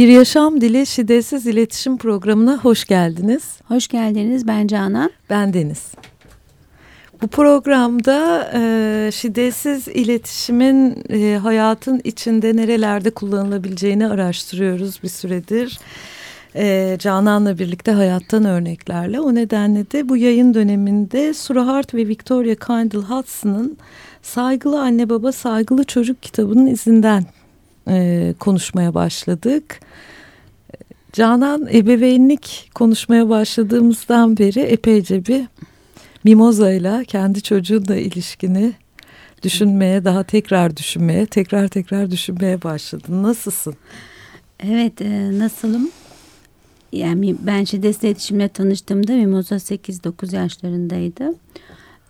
Bir Yaşam Dili Şiddetsiz İletişim Programı'na hoş geldiniz. Hoş geldiniz. Ben Canan. Ben Deniz. Bu programda e, şiddetsiz iletişimin e, hayatın içinde nerelerde kullanılabileceğini araştırıyoruz bir süredir. E, Canan'la birlikte hayattan örneklerle. O nedenle de bu yayın döneminde Surahart ve Victoria Kindle Hudson'ın Saygılı Anne Baba Saygılı Çocuk kitabının izinden e, konuşmaya başladık. Canan ebeveynlik konuşmaya başladığımızdan beri epeyce bir Mimoza ile kendi çocuğunla ilişkini düşünmeye, daha tekrar düşünmeye, tekrar tekrar düşünmeye başladın. Nasılsın? Evet, e, nasılım? Yani ben şiddetle iletişimle tanıştığımda Mimoza 8-9 yaşlarındaydı.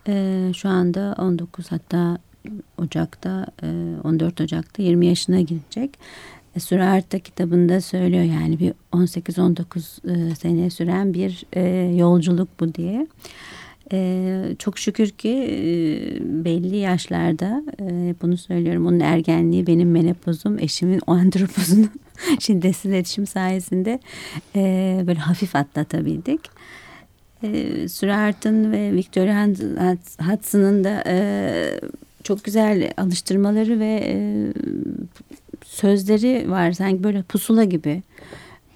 E, şu anda 19 hatta Ocak'ta, e, 14 Ocak'ta 20 yaşına girecek. E, Süraharta kitabında söylüyor yani bir 18-19 e, sene süren bir e, yolculuk bu diye. Çok şükür ki e, belli yaşlarda e, bunu söylüyorum. Onun ergenliği benim menopozum, eşimin o andropozunu şiddetsiz iletişim sayesinde e, böyle hafif atlatabildik. E, Sürahart'ın ve Victoria Hudson'ın da e, çok güzel alıştırmaları ve e, sözleri var. Sanki böyle pusula gibi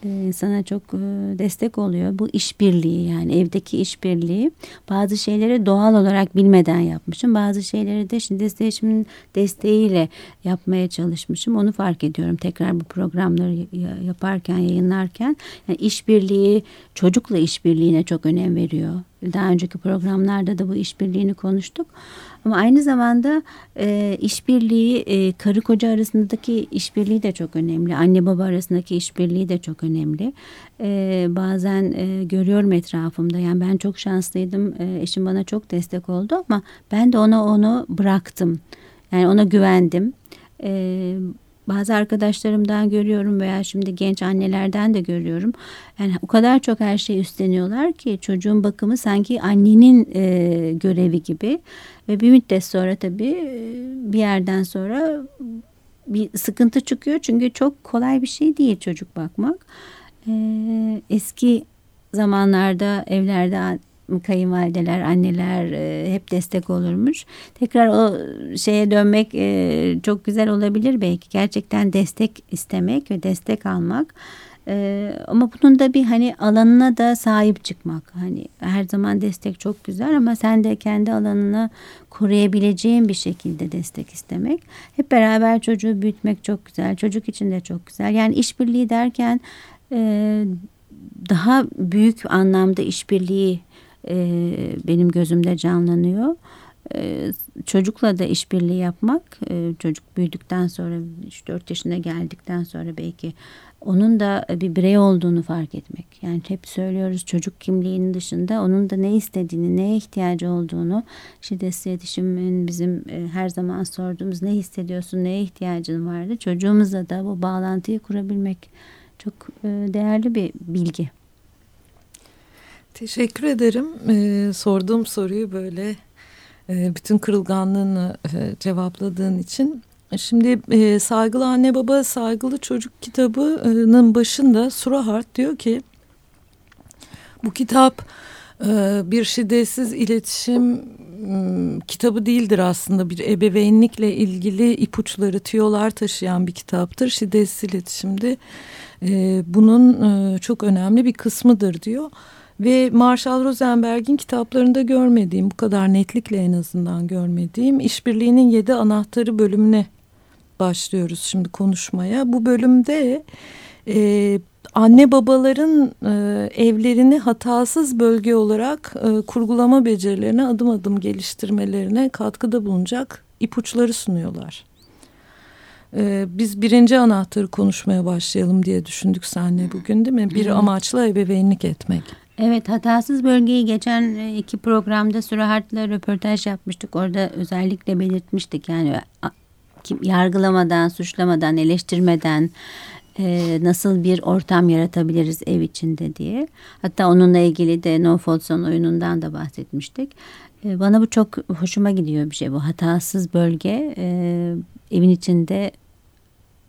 insana çok e, destek oluyor. Bu işbirliği yani evdeki işbirliği. Bazı şeyleri doğal olarak bilmeden yapmışım. Bazı şeyleri de şimdi desteğimin desteğiyle yapmaya çalışmışım. Onu fark ediyorum tekrar bu programları yaparken, yayınlarken. Yani işbirliği, çocukla işbirliğine çok önem veriyor. Daha önceki programlarda da bu işbirliğini konuştuk. Ama aynı zamanda e, işbirliği e, karı koca arasındaki işbirliği de çok önemli. Anne baba arasındaki işbirliği de çok önemli. E, bazen e, görüyorum etrafımda yani ben çok şanslıydım. E, eşim bana çok destek oldu ama ben de ona onu bıraktım. Yani ona güvendim. E, bazı arkadaşlarımdan görüyorum veya şimdi genç annelerden de görüyorum. Yani o kadar çok her şeyi üstleniyorlar ki çocuğun bakımı sanki annenin e, görevi gibi. Ve bir müddet sonra tabii e, bir yerden sonra bir sıkıntı çıkıyor. Çünkü çok kolay bir şey değil çocuk bakmak. E, eski zamanlarda evlerde kayınvalideler, anneler e, hep destek olurmuş. Tekrar o şeye dönmek e, çok güzel olabilir belki. Gerçekten destek istemek ve destek almak. E, ama bunun da bir hani alanına da sahip çıkmak. Hani her zaman destek çok güzel ama sen de kendi alanını koruyabileceğin bir şekilde destek istemek. Hep beraber çocuğu büyütmek çok güzel. Çocuk için de çok güzel. Yani işbirliği derken daha büyük anlamda işbirliği e, benim gözümde canlanıyor. E, çocukla da işbirliği yapmak, e, çocuk büyüdükten sonra 3-4 yaşına geldikten sonra belki onun da bir birey olduğunu fark etmek. Yani hep söylüyoruz çocuk kimliğinin dışında onun da ne istediğini, neye ihtiyacı olduğunu şiddetsiz iletişimin bizim e, her zaman sorduğumuz ne hissediyorsun, neye ihtiyacın vardı. Çocuğumuzla da bu bağlantıyı kurabilmek çok e, değerli bir bilgi. Teşekkür ederim. Ee, sorduğum soruyu böyle e, bütün kırılganlığını e, cevapladığın için. Şimdi e, Saygılı Anne Baba Saygılı Çocuk kitabının başında Surahart diyor ki bu kitap e, bir şiddetsiz iletişim e, kitabı değildir aslında bir ebeveynlikle ilgili ipuçları, tüyolar taşıyan bir kitaptır. Şiddetsiz iletişimde e, bunun e, çok önemli bir kısmıdır diyor. Ve Marshall Rosenberg'in kitaplarında görmediğim, bu kadar netlikle en azından görmediğim işbirliğinin yedi anahtarı bölümüne başlıyoruz şimdi konuşmaya. Bu bölümde e, anne babaların e, evlerini hatasız bölge olarak e, kurgulama becerilerine adım adım geliştirmelerine katkıda bulunacak ipuçları sunuyorlar. E, biz birinci anahtarı konuşmaya başlayalım diye düşündük seninle bugün değil mi? Bir amaçla ebeveynlik etmek. Evet hatasız bölgeyi geçen e, iki programda Sürahart'la röportaj yapmıştık. Orada özellikle belirtmiştik yani yargılamadan, suçlamadan, eleştirmeden e, nasıl bir ortam yaratabiliriz ev içinde diye. Hatta onunla ilgili de No Fault oyunundan da bahsetmiştik. E, bana bu çok hoşuma gidiyor bir şey bu hatasız bölge. evin içinde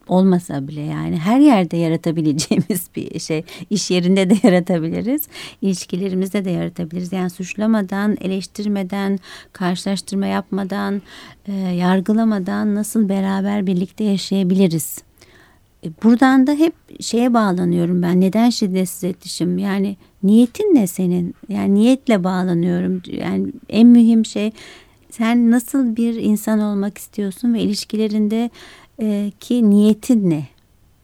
olmasa bile yani her yerde yaratabileceğimiz bir şey. İş yerinde de yaratabiliriz. ilişkilerimizde de yaratabiliriz. Yani suçlamadan, eleştirmeden, karşılaştırma yapmadan, e, yargılamadan nasıl beraber birlikte yaşayabiliriz? E, buradan da hep şeye bağlanıyorum ben. Neden şiddetsiz iletişim? Yani niyetin ne senin? Yani niyetle bağlanıyorum. Yani en mühim şey sen nasıl bir insan olmak istiyorsun ve ilişkilerinde e, ki niyetin ne?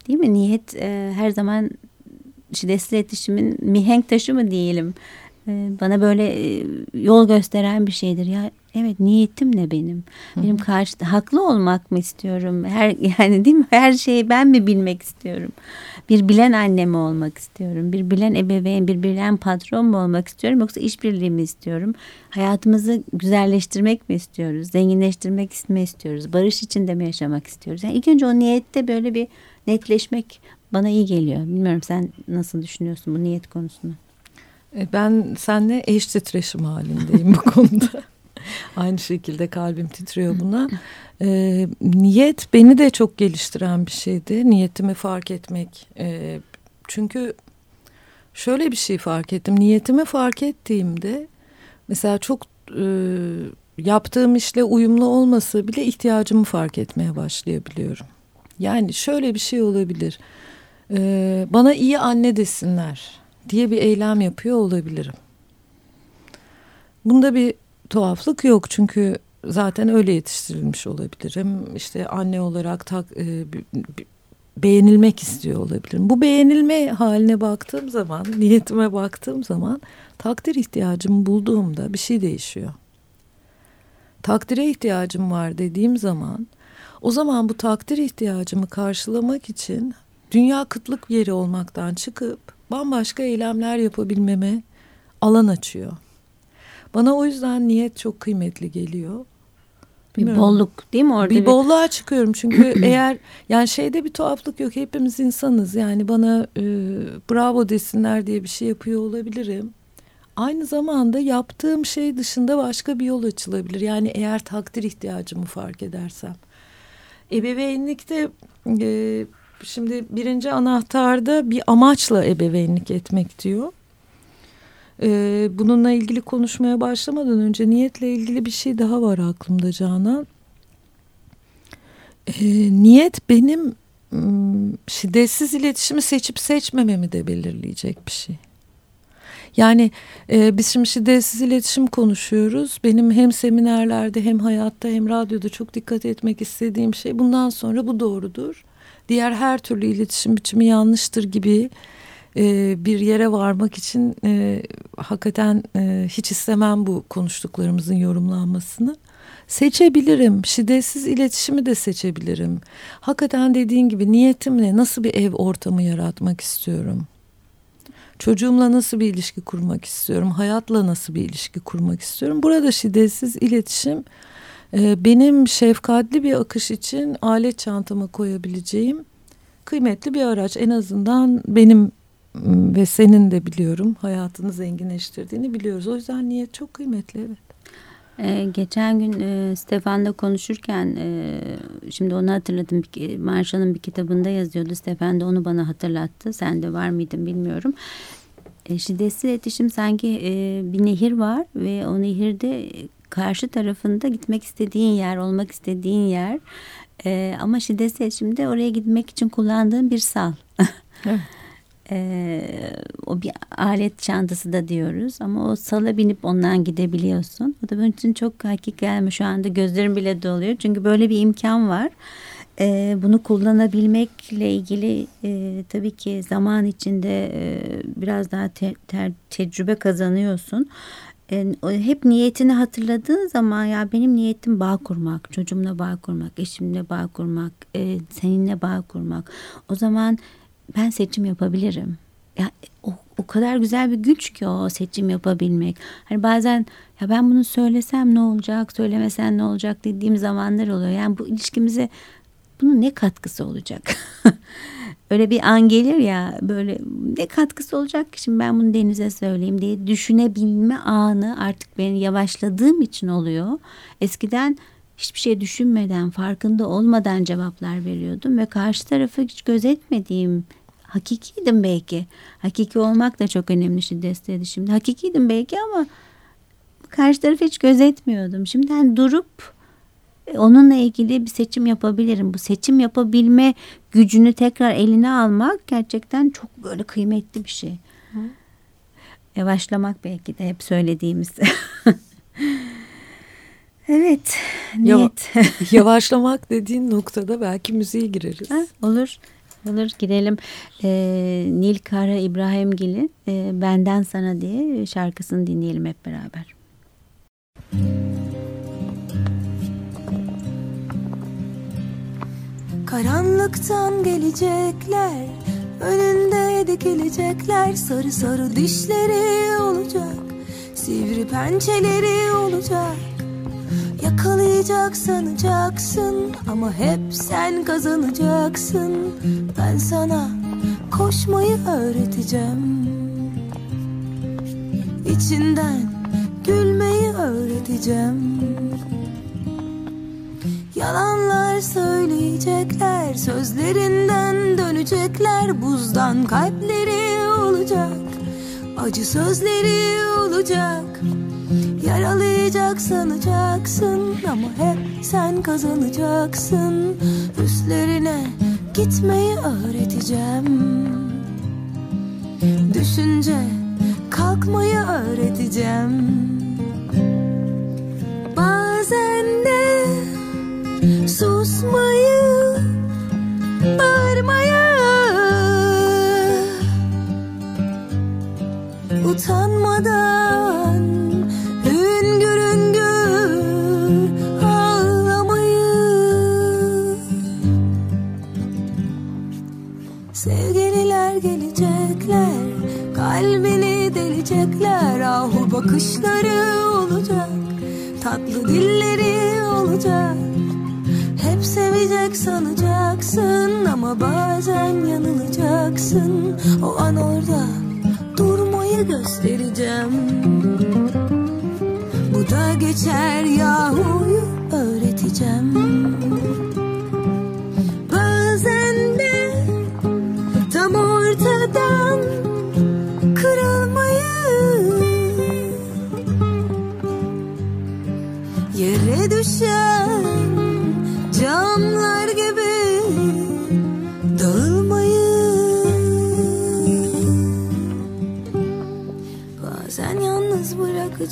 Değil mi? Niyet e, her zaman şiddetsiz iletişimin mihenk taşı mı diyelim? E, bana böyle e, yol gösteren bir şeydir. Ya evet niyetim ne benim? Benim karşıda haklı olmak mı istiyorum? Her yani değil mi? Her şeyi ben mi bilmek istiyorum? Bir bilen anne mi olmak istiyorum? Bir bilen ebeveyn, bir bilen patron mu olmak istiyorum? Yoksa işbirliği mi istiyorum? Hayatımızı güzelleştirmek mi istiyoruz? Zenginleştirmek mi istiyoruz? Barış içinde mi yaşamak istiyoruz? Yani ilk önce o niyette böyle bir netleşmek bana iyi geliyor. Bilmiyorum sen nasıl düşünüyorsun bu niyet konusunu? E, ben seninle eş titreşim halindeyim bu konuda. Aynı şekilde kalbim titriyor buna. E, niyet beni de çok geliştiren bir şeydi. Niyetimi fark etmek. E, çünkü şöyle bir şey fark ettim. Niyetimi fark ettiğimde mesela çok e, yaptığım işle uyumlu olması bile ihtiyacımı fark etmeye başlayabiliyorum. Yani şöyle bir şey olabilir. E, bana iyi anne desinler diye bir eylem yapıyor olabilirim. Bunda bir tuhaflık yok çünkü zaten öyle yetiştirilmiş olabilirim. İşte anne olarak tak, e, beğenilmek istiyor olabilirim. Bu beğenilme haline baktığım zaman, niyetime baktığım zaman takdir ihtiyacımı bulduğumda bir şey değişiyor. Takdire ihtiyacım var dediğim zaman o zaman bu takdir ihtiyacımı karşılamak için dünya kıtlık yeri olmaktan çıkıp bambaşka eylemler yapabilmeme alan açıyor. Bana o yüzden niyet çok kıymetli geliyor. Bir bolluk değil mi orada? Bir, bir... bolluğa çıkıyorum çünkü eğer yani şeyde bir tuhaflık yok hepimiz insanız yani bana e, bravo desinler diye bir şey yapıyor olabilirim. Aynı zamanda yaptığım şey dışında başka bir yol açılabilir. Yani eğer takdir ihtiyacımı fark edersem. Ebeveynlikte e, şimdi birinci anahtarda bir amaçla ebeveynlik etmek diyor. Ee, bununla ilgili konuşmaya başlamadan önce niyetle ilgili bir şey daha var aklımda Canan. Ee, niyet benim şiddetsiz iletişimi seçip seçmememi de belirleyecek bir şey. Yani e, biz şimdi şiddetsiz iletişim konuşuyoruz. Benim hem seminerlerde hem hayatta hem radyoda çok dikkat etmek istediğim şey bundan sonra bu doğrudur. Diğer her türlü iletişim biçimi yanlıştır gibi e, bir yere varmak için e, hakikaten e, hiç istemem bu konuştuklarımızın yorumlanmasını. Seçebilirim. Şiddetsiz iletişimi de seçebilirim. Hakikaten dediğin gibi niyetim ne? Nasıl bir ev ortamı yaratmak istiyorum? Çocuğumla nasıl bir ilişki kurmak istiyorum? Hayatla nasıl bir ilişki kurmak istiyorum? Burada şiddetsiz iletişim benim şefkatli bir akış için alet çantama koyabileceğim kıymetli bir araç. En azından benim ve senin de biliyorum hayatını zenginleştirdiğini biliyoruz. O yüzden niyet çok kıymetli evet. Ee, geçen gün e, Stefan'la konuşurken e, şimdi onu hatırladım. Marshall'ın bir kitabında yazıyordu. Stefan da onu bana hatırlattı. Sen de var mıydın bilmiyorum. E, şiddetsiz iletişim sanki e, bir nehir var ve o nehirde karşı tarafında gitmek istediğin yer, olmak istediğin yer. E, ama şiddetsiz iletişimde oraya gitmek için kullandığın bir sal. evet. Ee, o bir alet çantası da diyoruz ama o sala binip ondan gidebiliyorsun. O da benim için çok hakik gelme şu anda gözlerim bile doluyor. Çünkü böyle bir imkan var. Ee, bunu kullanabilmekle ilgili e, tabii ki zaman içinde e, biraz daha te, ter, tecrübe kazanıyorsun. E, hep niyetini hatırladığın zaman ya benim niyetim bağ kurmak, çocuğumla bağ kurmak, eşimle bağ kurmak, e, seninle bağ kurmak. O zaman ben seçim yapabilirim. Ya o, o kadar güzel bir güç ki o seçim yapabilmek. Hani bazen ya ben bunu söylesem ne olacak, söylemesem ne olacak dediğim zamanlar oluyor. Yani bu ilişkimize bunun ne katkısı olacak? Öyle bir an gelir ya böyle ne katkısı olacak ki şimdi ben bunu Deniz'e söyleyeyim diye düşünebilme anı artık benim yavaşladığım için oluyor. Eskiden hiçbir şey düşünmeden, farkında olmadan cevaplar veriyordum ve karşı tarafı hiç gözetmediğim hakikiydim belki. Hakiki olmak da çok önemli şiddetliydi şimdi. Hakikiydim belki ama karşı tarafı hiç gözetmiyordum. Şimdi hani durup onunla ilgili bir seçim yapabilirim. Bu seçim yapabilme gücünü tekrar eline almak gerçekten çok böyle kıymetli bir şey. Hı. Yavaşlamak belki de hep söylediğimiz. evet. Niyet. Yavaşlamak dediğin noktada belki müziğe gireriz. Ha, olur. Olur girelim. Ee, Nil Kara İbrahimgil'in e, Benden Sana diye şarkısını dinleyelim hep beraber. Karanlıktan gelecekler Önünde dikilecekler. Sarı sarı dişleri olacak Sivri pençeleri olacak. Yakalayacak sanacaksın Ama hep sen kazanacaksın. Ben sana koşmayı öğreteceğim. İçinden gülmeyi öğreteceğim. Yalanlar söyleyecekler Sözlerinden dönecekler Buzdan kalpleri olacak Acı sözleri olacak Yaralayacak sanacaksın Ama hep sen kazanacaksın Üstlerine gitmeyi öğreteceğim. Düşünce kalkmayı öğreteceğim. Bazen susmayı, bağırmayı Utanmadan hüngür hüngür ağlamayı. Sevgililer gelecekler, kalbini delecekler. Ahu bakışları olacak, tatlı dilleri sevecek sanacaksın ama bazen yanılacaksın. O an orada durmayı göstereceğim. Bu da geçer yahuyu öğreteceğim. Bazen de tam ortadan kırılmayı Yere düşen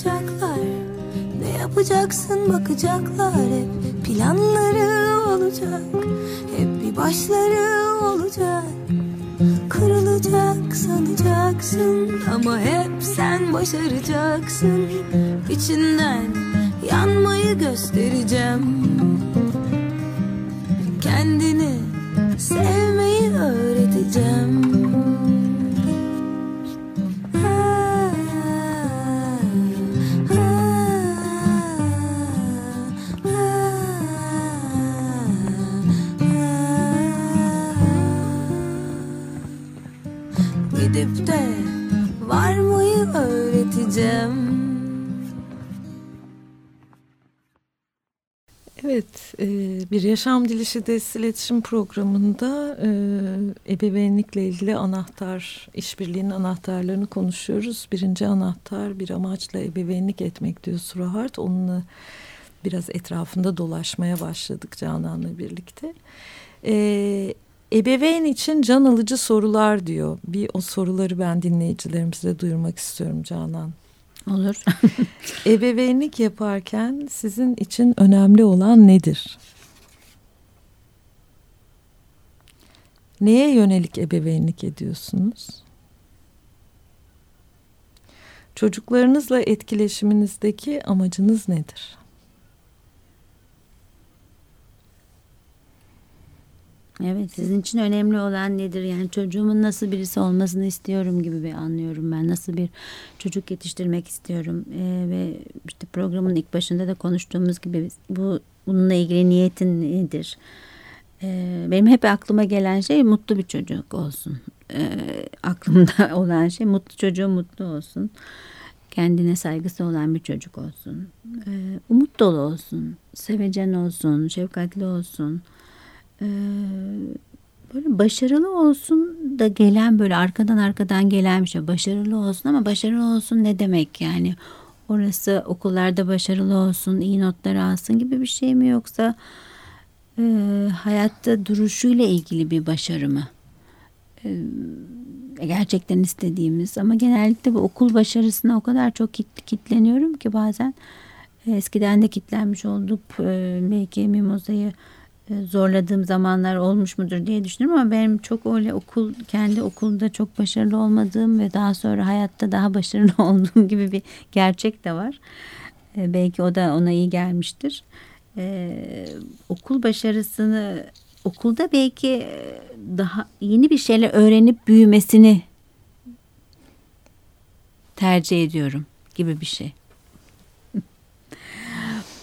bırakacaklar Ne yapacaksın? Bakacaklar Hep planları olacak. Hep bir başları olacak. Kırılacak sanacaksın Ama hep sen başaracaksın. İçinden yanmayı göstereceğim. Kendini bir Yaşam Dili Şiddetsiz İletişim Programı'nda e, ebeveynlikle ilgili anahtar, işbirliğinin anahtarlarını konuşuyoruz. Birinci anahtar bir amaçla ebeveynlik etmek diyor Surahart. Onunla biraz etrafında dolaşmaya başladık Canan'la birlikte. E, ebeveyn için can alıcı sorular diyor. Bir o soruları ben dinleyicilerimize duyurmak istiyorum Canan. Olur. Ebeveynlik yaparken sizin için önemli olan nedir? Neye yönelik ebeveynlik ediyorsunuz? Çocuklarınızla etkileşiminizdeki amacınız nedir? Evet sizin için önemli olan nedir? Yani çocuğumun nasıl birisi olmasını istiyorum gibi bir anlıyorum ben. Nasıl bir çocuk yetiştirmek istiyorum. Ee, ve işte programın ilk başında da konuştuğumuz gibi bu bununla ilgili niyetin nedir? Ee, benim hep aklıma gelen şey mutlu bir çocuk olsun. Ee, aklımda olan şey mutlu çocuğum mutlu olsun. kendine saygısı olan bir çocuk olsun. Ee, umut dolu olsun, sevecen olsun, şefkatli olsun. Ee, böyle başarılı olsun da gelen böyle arkadan arkadan gelen bir şey. Başarılı olsun ama başarılı olsun ne demek yani? Orası okullarda başarılı olsun, iyi notlar alsın gibi bir şey mi yoksa e, hayatta duruşuyla ilgili bir başarı mı? E, gerçekten istediğimiz ama genellikle bu okul başarısına o kadar çok kit, kitleniyorum ki bazen eskiden de kitlenmiş olduk e, belki Mimoza'yı e, zorladığım zamanlar olmuş mudur diye düşünüyorum ama benim çok öyle okul kendi okulda çok başarılı olmadığım ve daha sonra hayatta daha başarılı olduğum gibi bir gerçek de var. E, belki o da ona iyi gelmiştir. Ee, okul başarısını okulda belki daha yeni bir şeyler öğrenip büyümesini tercih ediyorum gibi bir şey.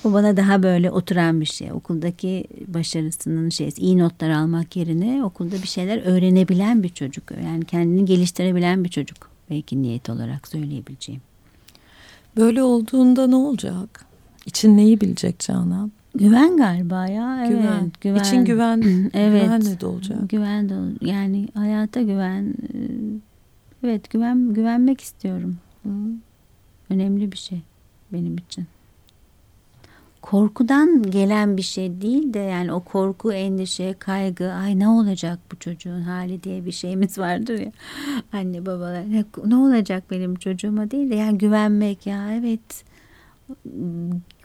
Bu bana daha böyle oturan bir şey. Okuldaki başarısının şey, iyi notlar almak yerine okulda bir şeyler öğrenebilen bir çocuk. Yani kendini geliştirebilen bir çocuk. Belki niyet olarak söyleyebileceğim. Böyle olduğunda ne olacak? İçin neyi bilecek Canan? Güven galiba ya. Güven. Evet, güven. İçin güven. evet. Güvenle de olacak. Güven de yani hayata güven. E, evet güven güvenmek istiyorum. Hı. Önemli bir şey benim için korkudan gelen bir şey değil de yani o korku, endişe, kaygı, ay ne olacak bu çocuğun hali diye bir şeyimiz vardır ya. Anne babalar ne, ne olacak benim çocuğuma değil de yani güvenmek ya evet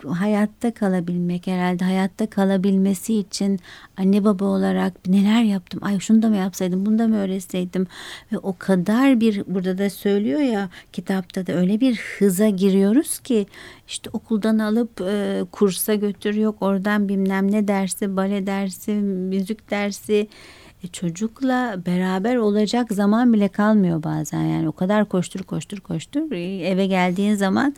hayatta kalabilmek herhalde hayatta kalabilmesi için anne baba olarak neler yaptım? Ay şunu da mı yapsaydım bunu da mı öğretseydim? Ve o kadar bir burada da söylüyor ya kitapta da öyle bir hıza giriyoruz ki işte okuldan alıp e, kursa götür yok oradan bilmem ne dersi bale dersi müzik dersi çocukla beraber olacak zaman bile kalmıyor bazen. Yani o kadar koştur koştur koştur. E, eve geldiğin zaman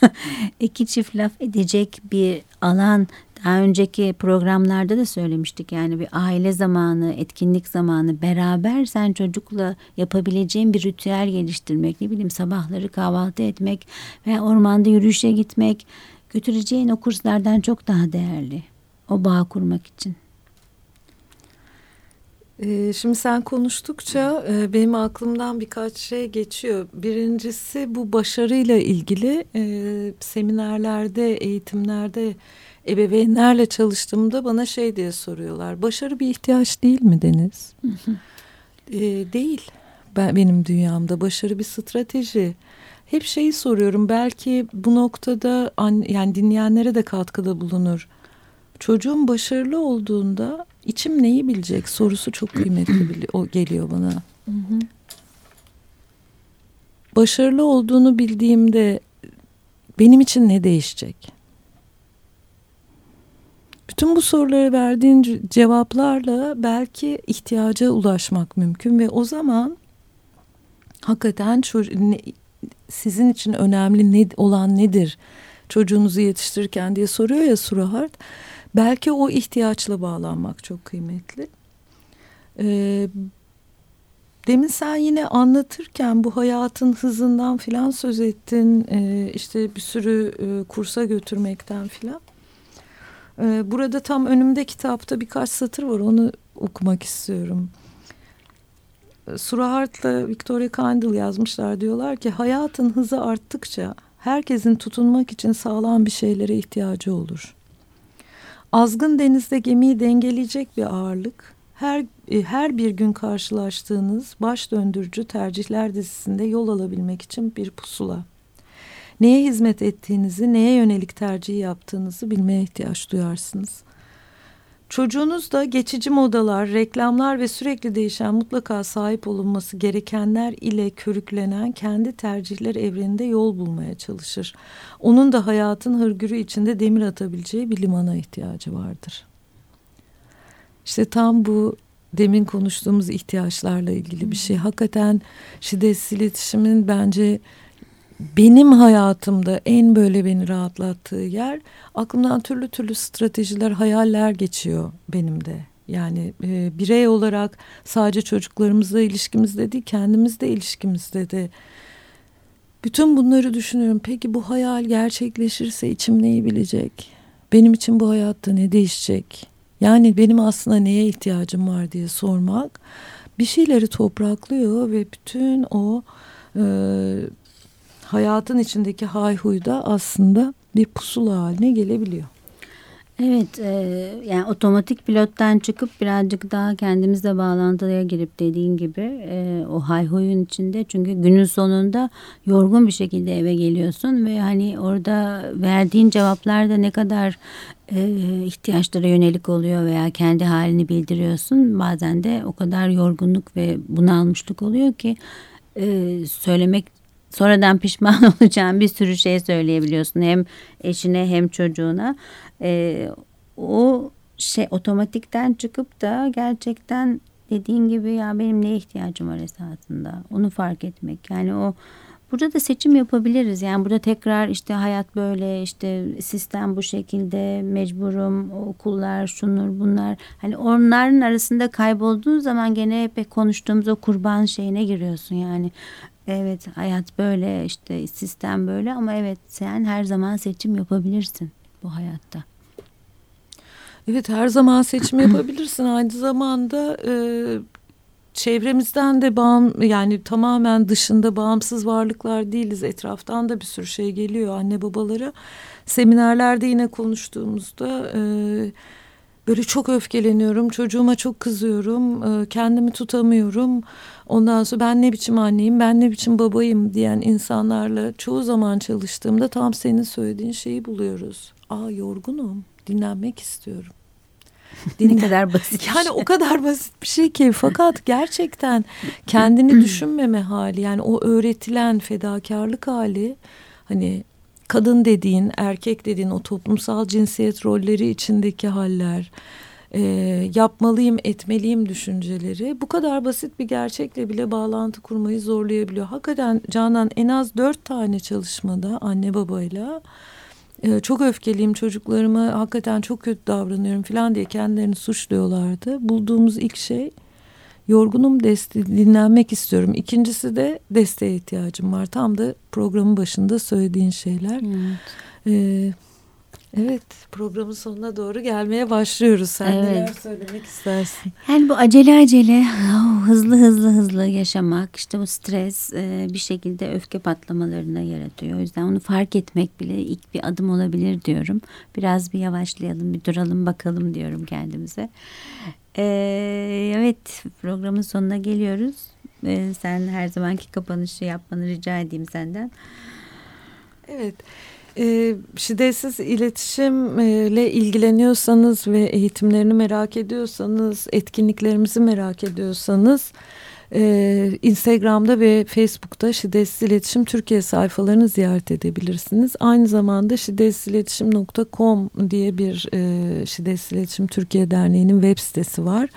iki çift laf edecek bir alan. Daha önceki programlarda da söylemiştik. Yani bir aile zamanı, etkinlik zamanı. Beraber sen çocukla yapabileceğin bir ritüel geliştirmek, ne bileyim sabahları kahvaltı etmek ve ormanda yürüyüşe gitmek götüreceğin o kurslardan çok daha değerli. O bağ kurmak için. Ee, şimdi sen konuştukça e, benim aklımdan birkaç şey geçiyor. Birincisi bu başarıyla ilgili e, seminerlerde, eğitimlerde ebeveynlerle çalıştığımda bana şey diye soruyorlar. Başarı bir ihtiyaç değil mi Deniz? e, değil. Ben, benim dünyamda başarı bir strateji. Hep şeyi soruyorum. Belki bu noktada an, yani dinleyenlere de katkıda bulunur. Çocuğun başarılı olduğunda içim neyi bilecek sorusu çok kıymetli o geliyor bana. Başarılı olduğunu bildiğimde benim için ne değişecek? Bütün bu soruları verdiğin cevaplarla belki ihtiyaca ulaşmak mümkün ve o zaman hakikaten sizin için önemli ne, olan nedir? Çocuğunuzu yetiştirirken diye soruyor ya Surahart. Belki o ihtiyaçla bağlanmak çok kıymetli. Ee, demin sen yine anlatırken bu hayatın hızından filan söz ettin. Ee, işte bir sürü e, kursa götürmekten filan. Ee, burada tam önümde kitapta birkaç satır var onu okumak istiyorum. Surahart'la Victoria Kandil yazmışlar diyorlar ki hayatın hızı arttıkça herkesin tutunmak için sağlam bir şeylere ihtiyacı olur. Azgın denizde gemiyi dengeleyecek bir ağırlık, her, e, her bir gün karşılaştığınız baş döndürücü tercihler dizisinde yol alabilmek için bir pusula. Neye hizmet ettiğinizi, neye yönelik tercih yaptığınızı bilmeye ihtiyaç duyarsınız. Çocuğunuz da geçici modalar, reklamlar ve sürekli değişen mutlaka sahip olunması gerekenler ile körüklenen kendi tercihler evreninde yol bulmaya çalışır. Onun da hayatın hırgürü içinde demir atabileceği bir limana ihtiyacı vardır. İşte tam bu demin konuştuğumuz ihtiyaçlarla ilgili bir şey. Hakikaten şiddetsiz iletişimin bence benim hayatımda en böyle beni rahatlattığı yer aklımdan türlü türlü stratejiler, hayaller geçiyor benim de. Yani e, birey olarak sadece çocuklarımızla ilişkimizde değil, kendimizle ilişkimizde de Bütün bunları düşünüyorum. Peki bu hayal gerçekleşirse içim neyi bilecek? Benim için bu hayatta ne değişecek? Yani benim aslında neye ihtiyacım var diye sormak bir şeyleri topraklıyor ve bütün o e, hayatın içindeki hayhuyda aslında bir pusula haline gelebiliyor. Evet e, yani otomatik pilottan çıkıp birazcık daha kendimizle bağlantıya girip dediğin gibi e, o hayhuyun içinde çünkü günün sonunda yorgun bir şekilde eve geliyorsun ve hani orada verdiğin cevaplar da ne kadar e, ihtiyaçlara yönelik oluyor veya kendi halini bildiriyorsun bazen de o kadar yorgunluk ve bunalmışlık oluyor ki e, söylemek sonradan pişman olacağın bir sürü şey söyleyebiliyorsun. Hem eşine hem çocuğuna. E, o şey otomatikten çıkıp da gerçekten dediğin gibi ya benim neye ihtiyacım var esasında? Onu fark etmek. Yani o burada da seçim yapabiliriz. Yani burada tekrar işte hayat böyle işte sistem bu şekilde mecburum okullar şunlar bunlar. Hani onların arasında kaybolduğun zaman gene hep konuştuğumuz o kurban şeyine giriyorsun yani evet hayat böyle işte sistem böyle ama evet sen her zaman seçim yapabilirsin bu hayatta. Evet her zaman seçim yapabilirsin. Aynı zamanda e, çevremizden de bağım yani tamamen dışında bağımsız varlıklar değiliz. Etraftan da bir sürü şey geliyor anne babalara. Seminerlerde yine konuştuğumuzda e, böyle çok öfkeleniyorum. Çocuğuma çok kızıyorum. E, kendimi tutamıyorum. Ondan sonra ben ne biçim anneyim, ben ne biçim babayım diyen insanlarla çoğu zaman çalıştığımda tam senin söylediğin şeyi buluyoruz. Aa yorgunum dinlenmek istiyorum. ne kadar basit. Yani o kadar basit bir şey ki fakat gerçekten kendini düşünmeme hali yani o öğretilen fedakarlık hali hani kadın dediğin erkek dediğin o toplumsal cinsiyet rolleri içindeki haller e, yapmalıyım etmeliyim düşünceleri bu kadar basit bir gerçekle bile bağlantı kurmayı zorlayabiliyor. Hakikaten Canan en az dört tane çalışmada anne babayla ee, çok öfkeliyim çocuklarıma hakikaten çok kötü davranıyorum falan diye kendilerini suçluyorlardı. Bulduğumuz ilk şey yorgunum deste dinlenmek istiyorum. İkincisi de desteğe ihtiyacım var. Tam da programın başında söylediğin şeyler. Evet. Ee, Evet programın sonuna doğru gelmeye başlıyoruz. Sen evet. neler söylemek istersin? Yani bu acele acele oh, hızlı hızlı hızlı yaşamak işte bu stres e, bir şekilde öfke patlamalarına yaratıyor. O yüzden onu fark etmek bile ilk bir adım olabilir diyorum. Biraz bir yavaşlayalım bir duralım bakalım diyorum kendimize. Ee, evet programın sonuna geliyoruz. Ee, sen her zamanki kapanışı yapmanı rica edeyim senden. Evet. E, şiddetsiz iletişimle ilgileniyorsanız ve eğitimlerini merak ediyorsanız, etkinliklerimizi merak ediyorsanız e, Instagram'da ve Facebook'ta Şiddetsiz İletişim Türkiye sayfalarını ziyaret edebilirsiniz. Aynı zamanda şiddetsizletişim.com diye bir e, Şiddetsiz İletişim Türkiye Derneği'nin web sitesi var.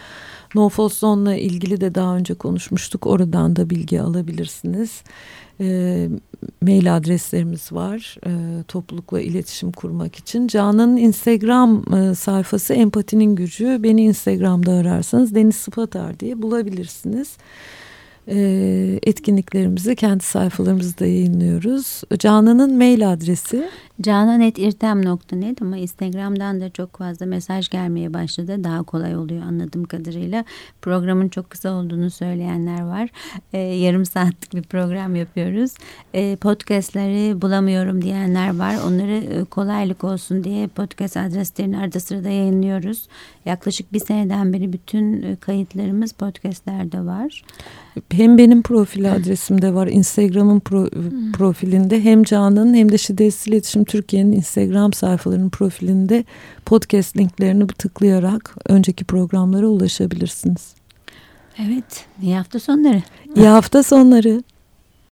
No Zone'la ilgili de daha önce konuşmuştuk. Oradan da bilgi alabilirsiniz e, mail adreslerimiz var e, toplulukla iletişim kurmak için. Can'ın Instagram e, sayfası Empatinin Gücü. Beni Instagram'da ararsanız Deniz Sıpatar diye bulabilirsiniz. E, etkinliklerimizi kendi sayfalarımızda yayınlıyoruz. Canan'ın mail adresi canan.irtem.net ama Instagram'dan da çok fazla mesaj gelmeye başladı. Daha kolay oluyor anladığım kadarıyla. Programın çok kısa olduğunu söyleyenler var. Ee, yarım saatlik bir program yapıyoruz. Ee, podcastları bulamıyorum diyenler var. Onları e, kolaylık olsun diye podcast adreslerini arada sırada yayınlıyoruz. Yaklaşık bir seneden beri bütün e, kayıtlarımız podcastlerde var. Hem benim profil adresimde var. Instagram'ın pro, profilinde hem Canan'ın hem de Şiddetsiz İletişim Türkiye'nin Instagram sayfalarının profilinde podcast linklerini tıklayarak önceki programlara ulaşabilirsiniz. Evet, iyi hafta sonları. İyi hafta sonları.